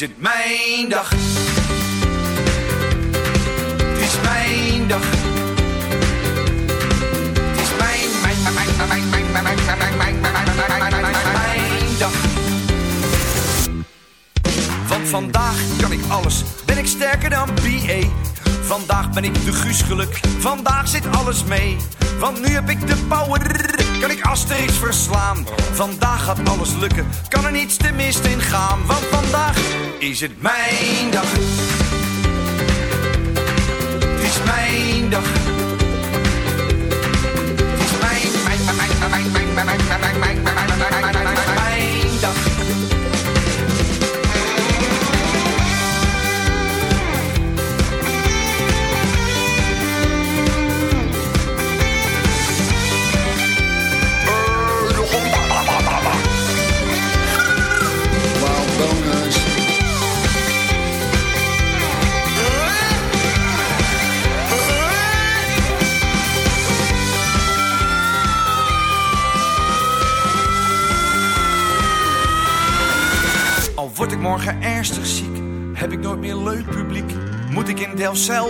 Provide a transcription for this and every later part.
is het mijn dag. Is het mijn dag.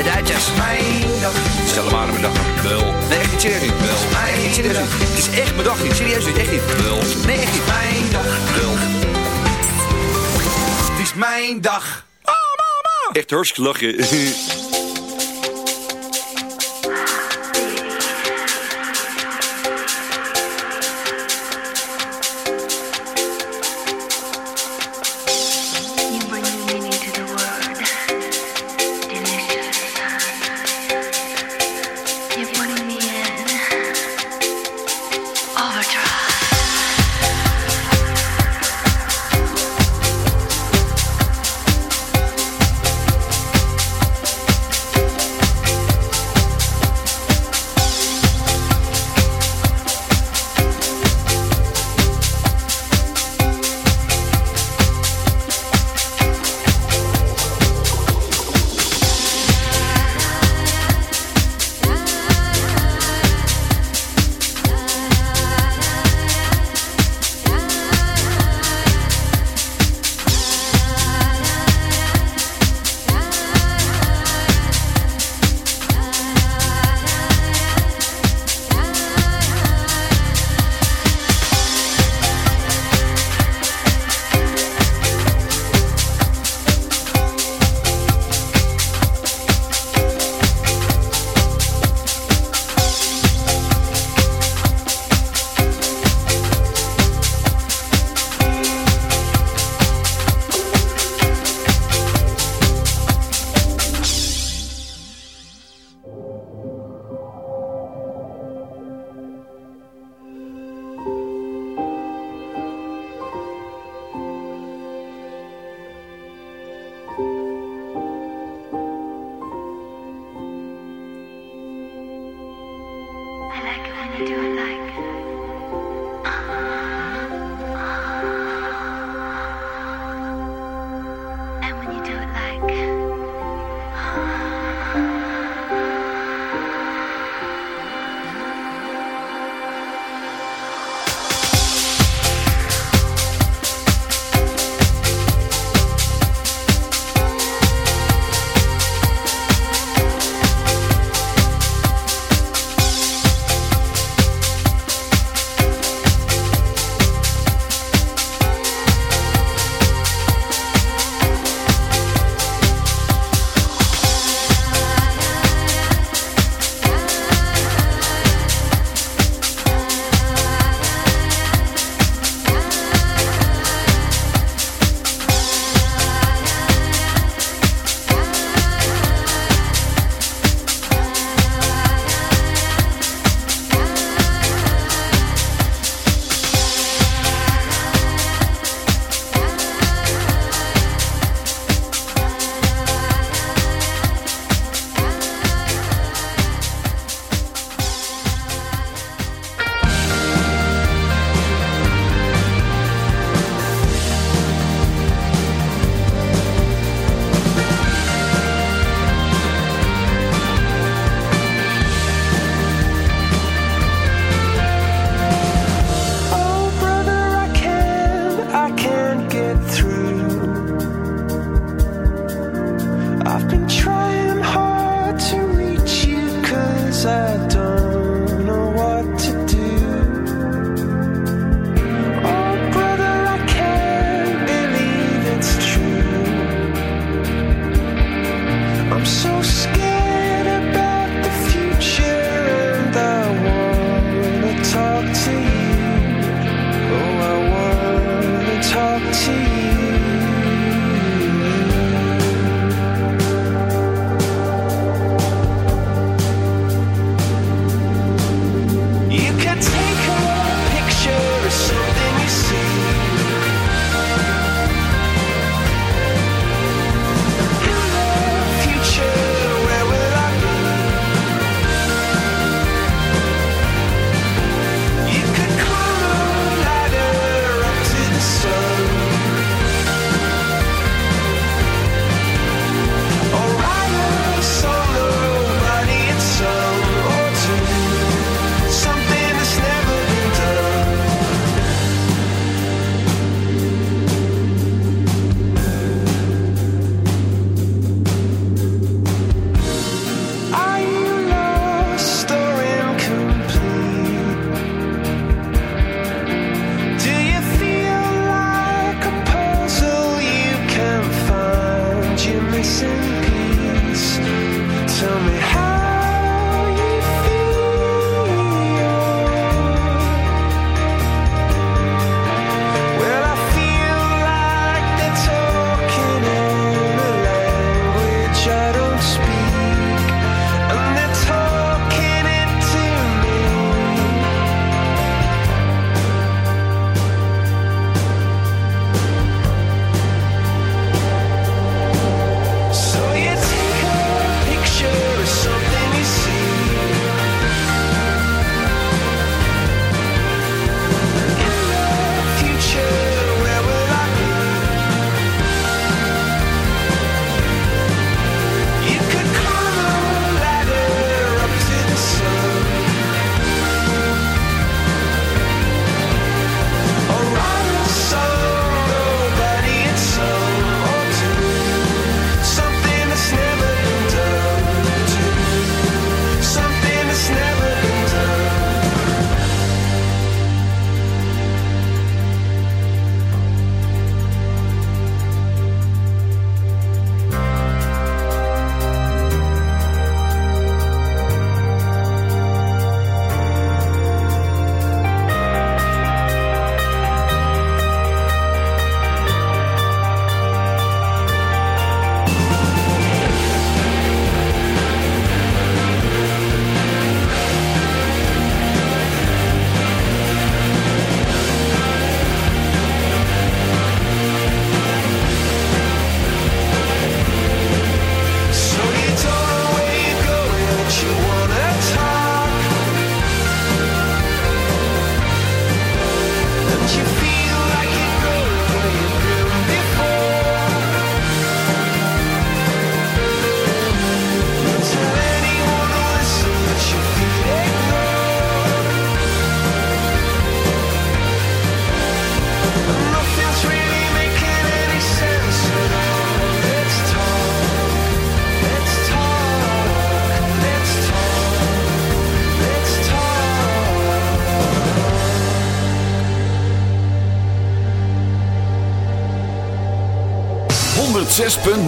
De Duitsers. Mijn dag. Stel hem aan mijn dag. Wel. Nee, echt niet serieus. Wel. Nee, echt niet serieus. Het is echt mijn dag niet. Serieus niet. Echt niet. Wel. Nee, echt niet. Mijn dag. Wel. Het is mijn dag. Echt hartstikke lachen.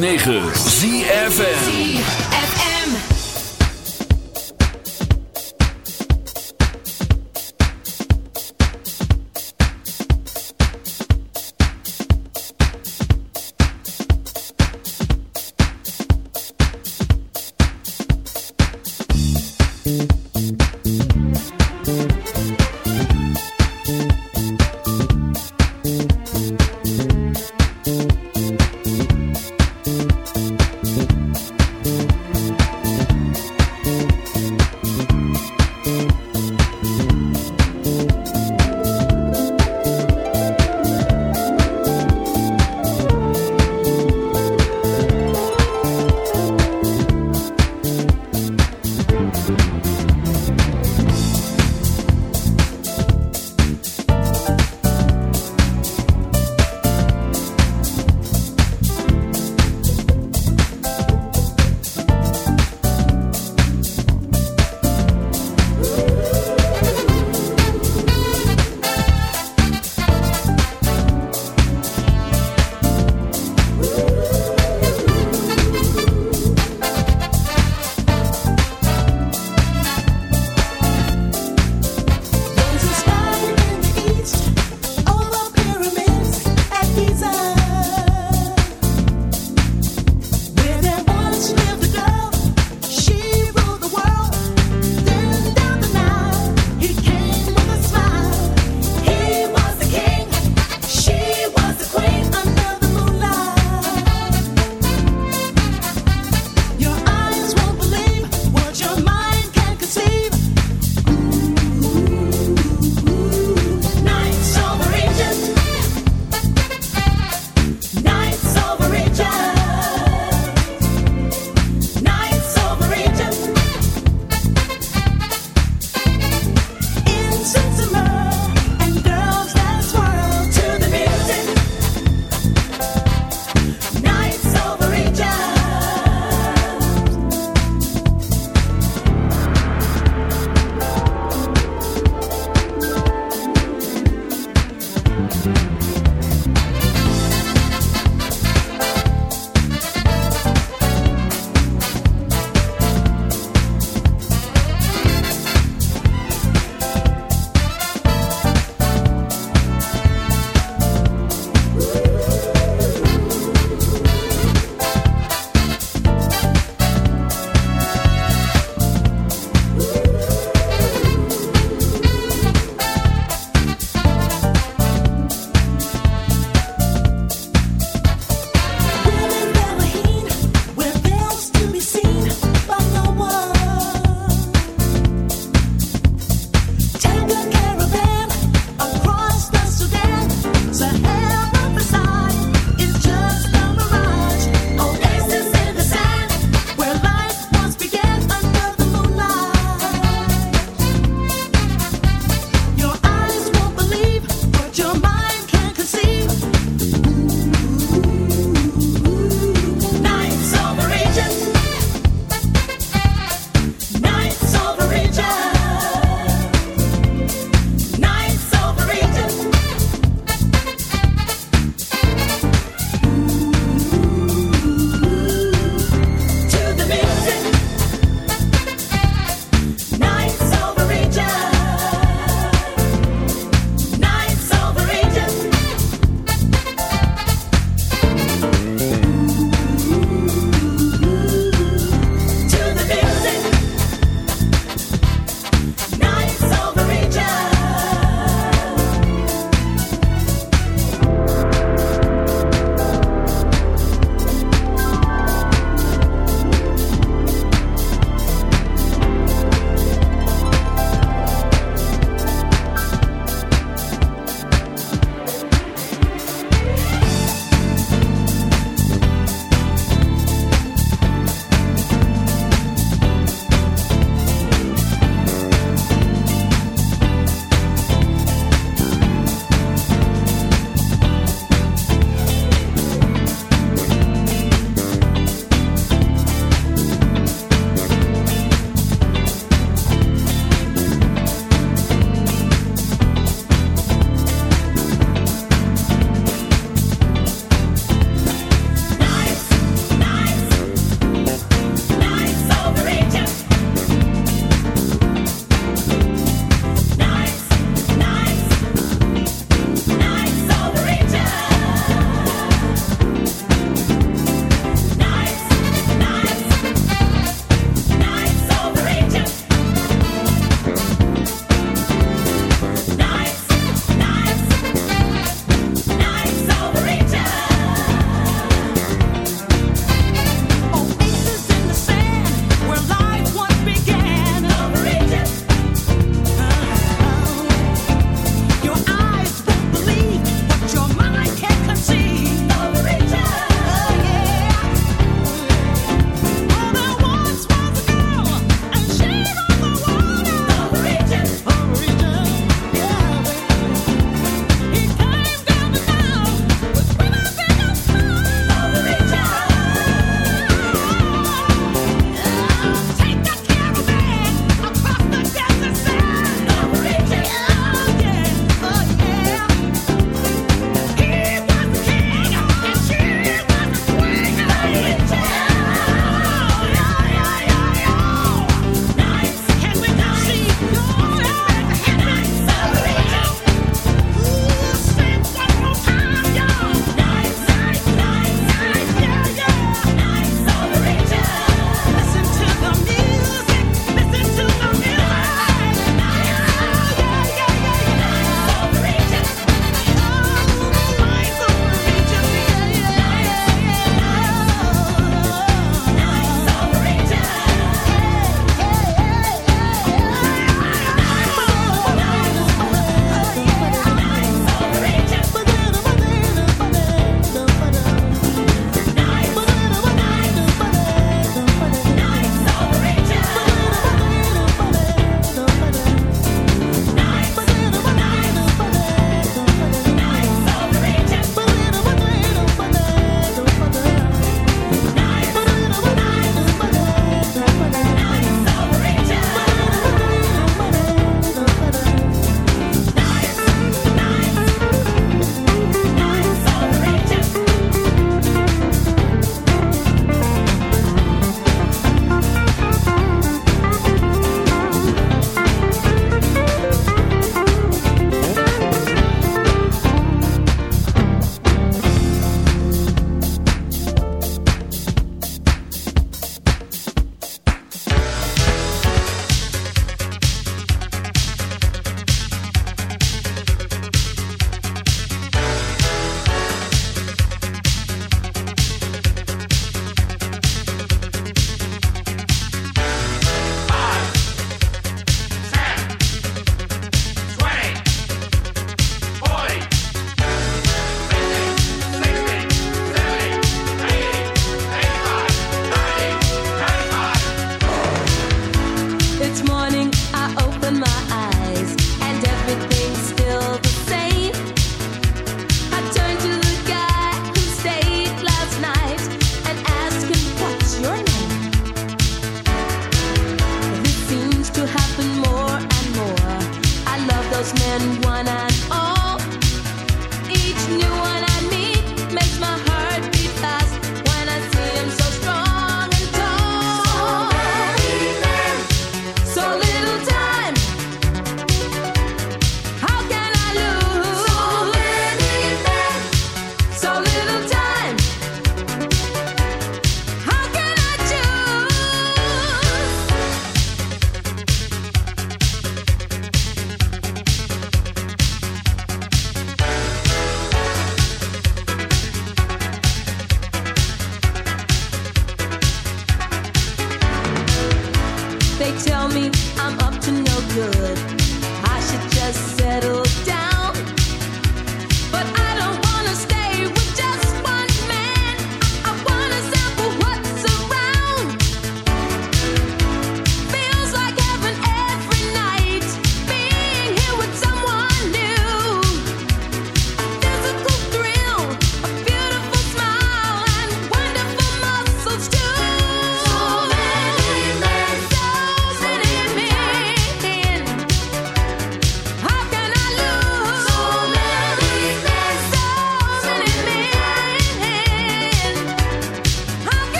106.9 ZFM.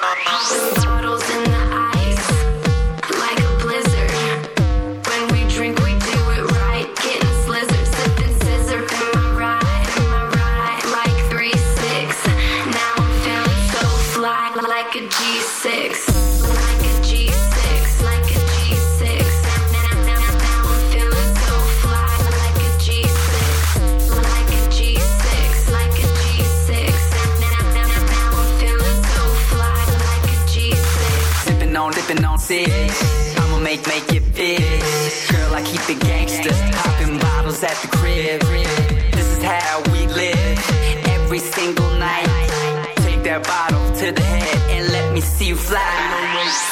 Bye. make, make it big. Girl, I keep it gangster, popping bottles at the crib. This is how we live every single night. Take that bottle to the head and let me see you fly.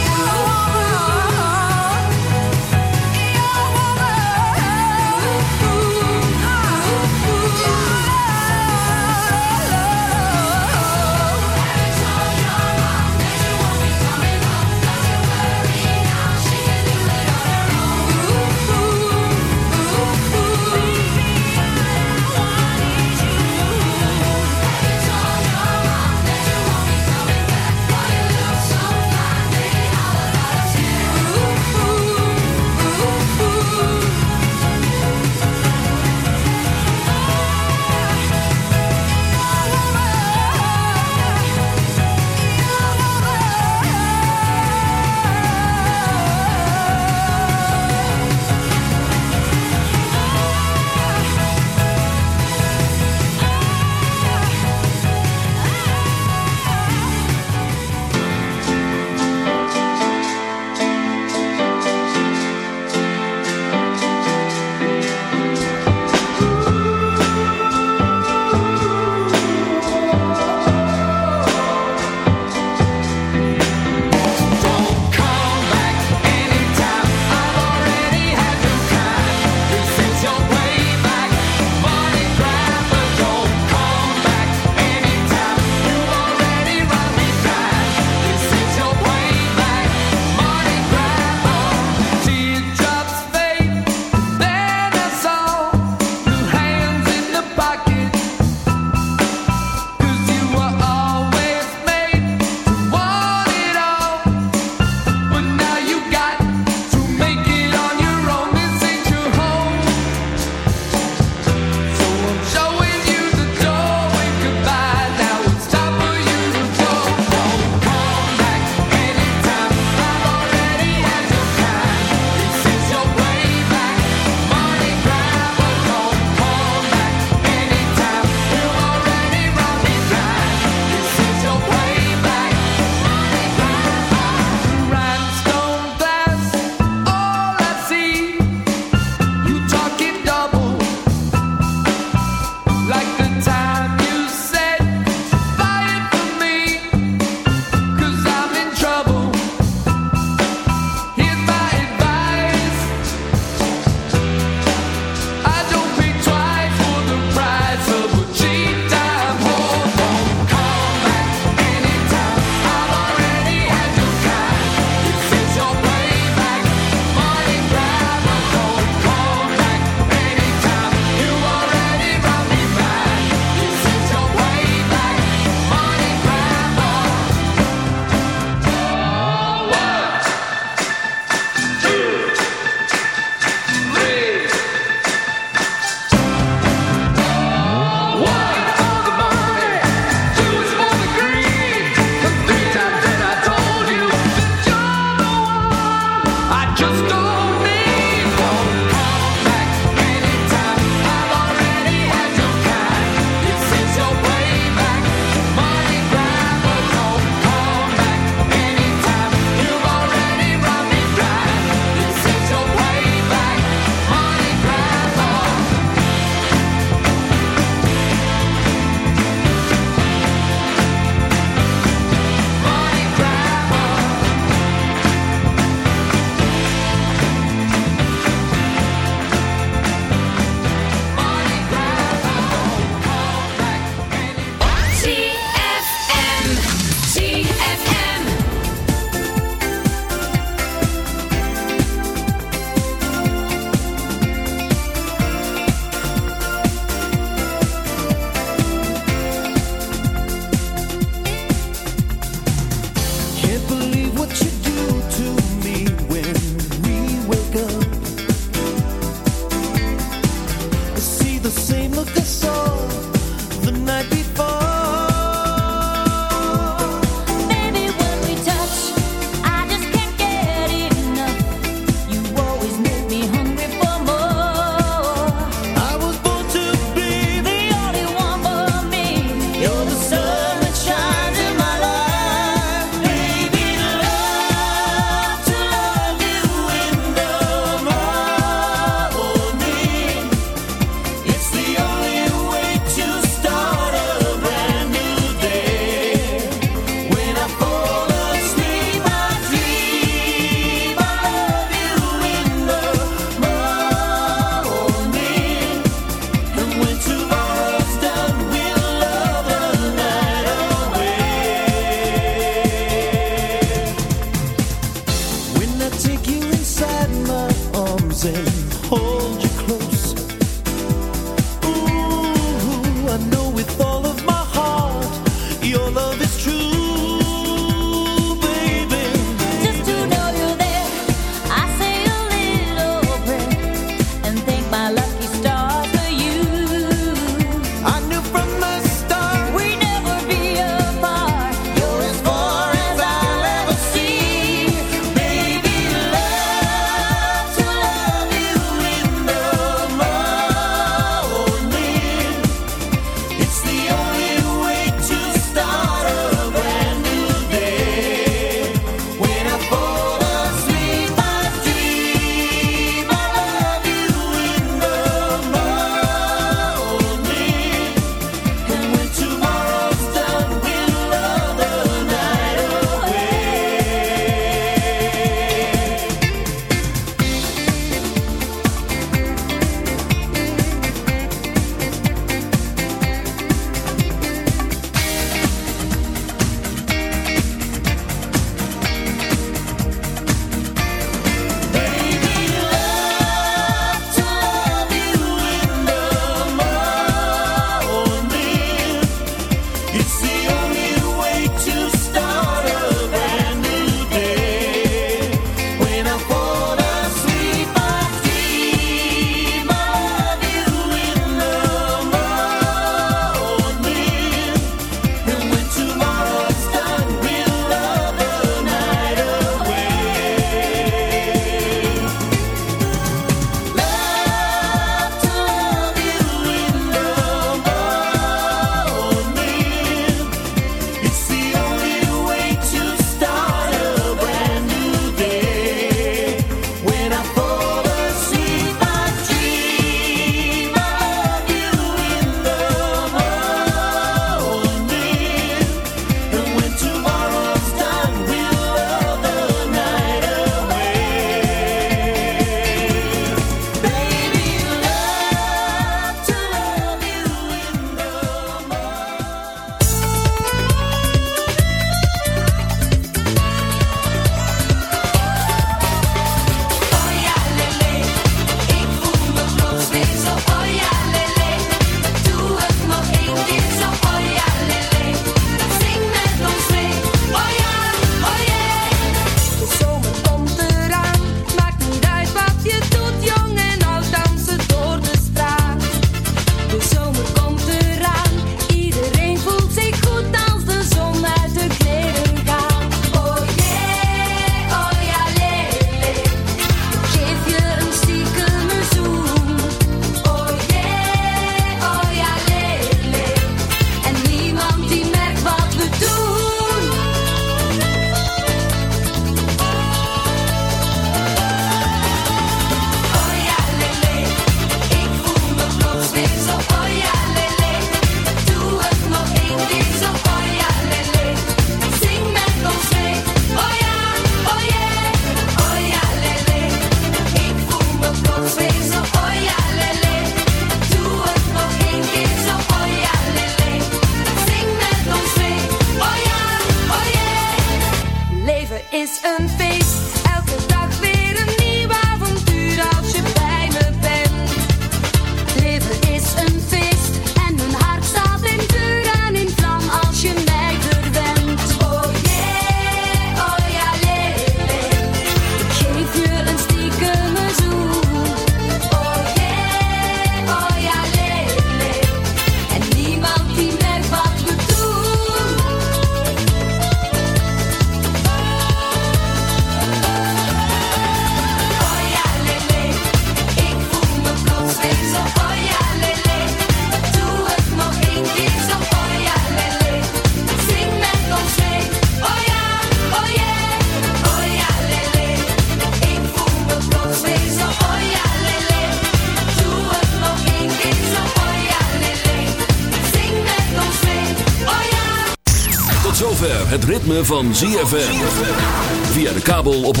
Ritme van ZFM. Via de kabel op 104.5.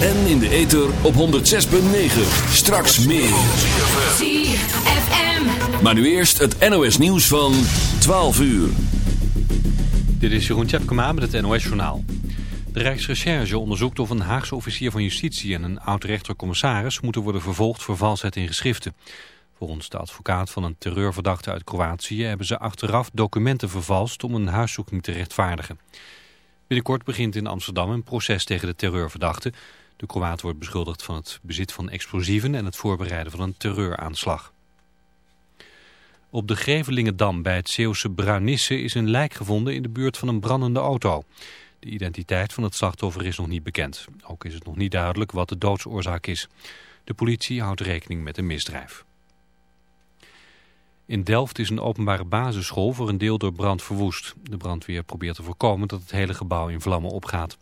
En in de ether op 106.9. Straks meer. ZFM. Maar nu eerst het NOS nieuws van 12 uur. Dit is Jeroen Tjepkema met het NOS-journaal. De Rijksrecherche onderzoekt of een Haagse officier van justitie en een oud-rechtercommissaris moeten worden vervolgd voor valsheid in geschriften. Volgens de advocaat van een terreurverdachte uit Kroatië hebben ze achteraf documenten vervalst om een huiszoeking te rechtvaardigen. Binnenkort begint in Amsterdam een proces tegen de terreurverdachte. De Kroaat wordt beschuldigd van het bezit van explosieven en het voorbereiden van een terreuraanslag. Op de Grevelingendam bij het Zeeuwse Bruinisse is een lijk gevonden in de buurt van een brandende auto. De identiteit van het slachtoffer is nog niet bekend. Ook is het nog niet duidelijk wat de doodsoorzaak is. De politie houdt rekening met een misdrijf. In Delft is een openbare basisschool voor een deel door brand verwoest. De brandweer probeert te voorkomen dat het hele gebouw in vlammen opgaat.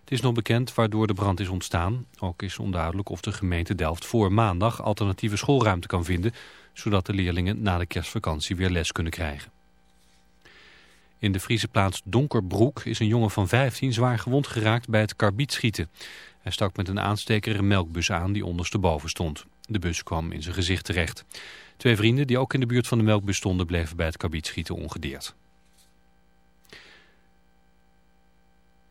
Het is nog bekend waardoor de brand is ontstaan. Ook is onduidelijk of de gemeente Delft voor maandag alternatieve schoolruimte kan vinden... zodat de leerlingen na de kerstvakantie weer les kunnen krijgen. In de Friese plaats Donkerbroek is een jongen van 15 zwaar gewond geraakt bij het karbietschieten. Hij stak met een aansteker een melkbus aan die ondersteboven stond. De bus kwam in zijn gezicht terecht. Twee vrienden die ook in de buurt van de melkbus stonden bleven bij het karbietschieten ongedeerd.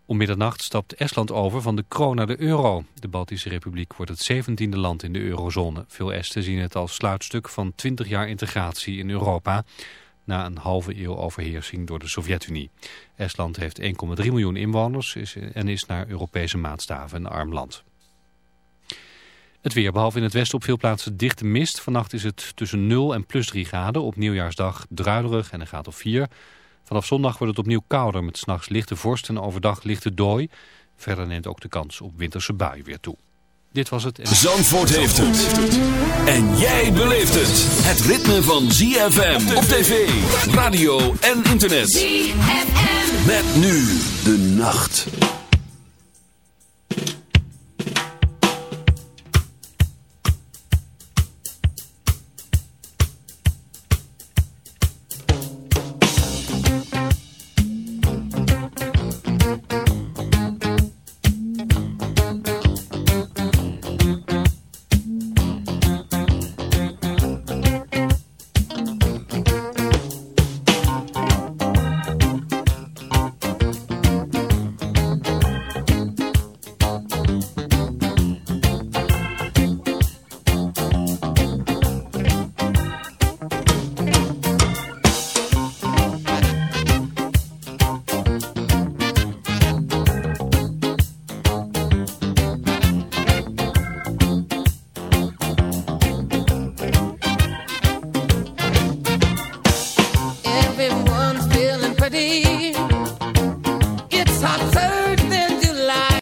Om middernacht stapt Estland over van de kroon naar de euro. De Baltische Republiek wordt het zeventiende land in de eurozone. Veel Esten zien het als sluitstuk van 20 jaar integratie in Europa... na een halve eeuw overheersing door de Sovjet-Unie. Estland heeft 1,3 miljoen inwoners en is naar Europese maatstaven een arm land. Het weer, behalve in het westen op veel plaatsen dichte mist. Vannacht is het tussen 0 en plus 3 graden. Op nieuwjaarsdag druilerig en een graad of 4. Vanaf zondag wordt het opnieuw kouder met s'nachts lichte vorst en overdag lichte dooi. Verder neemt ook de kans op winterse buien weer toe. Dit was het. Zandvoort heeft het. En jij beleeft het. Het ritme van ZFM op tv, radio en internet. ZFM. Met nu de nacht.